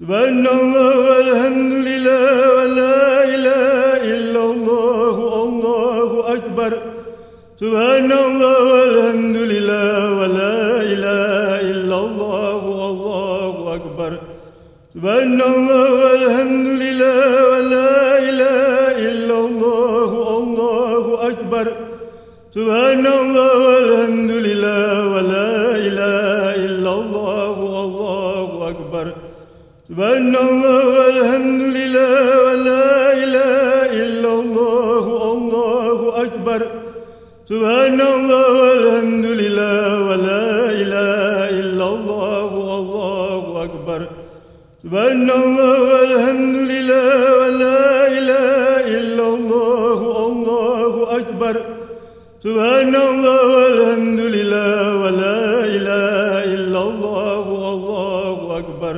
سبحان الله والحمد لله ولا إله إلا الله الله أكبر. سبحان الله والحمد لله ولا إله إلا الله الله أكبر. سبحان الله والحمد لله ولا إله إلا الله الله أكبر. سبحان الله والحمد لله ولا إله إلا الله الله أكبر. سبحان الله والحمد لله ولا إله إلا الله الله أكبر. سبحان الله والحمد لله ولا إله إلا الله الله أكبر. سبحان الله والحمد لله ولا إله إلا الله الله أكبر. سبحان الله والحمد لله ولا إله إلا الله الله أكبر.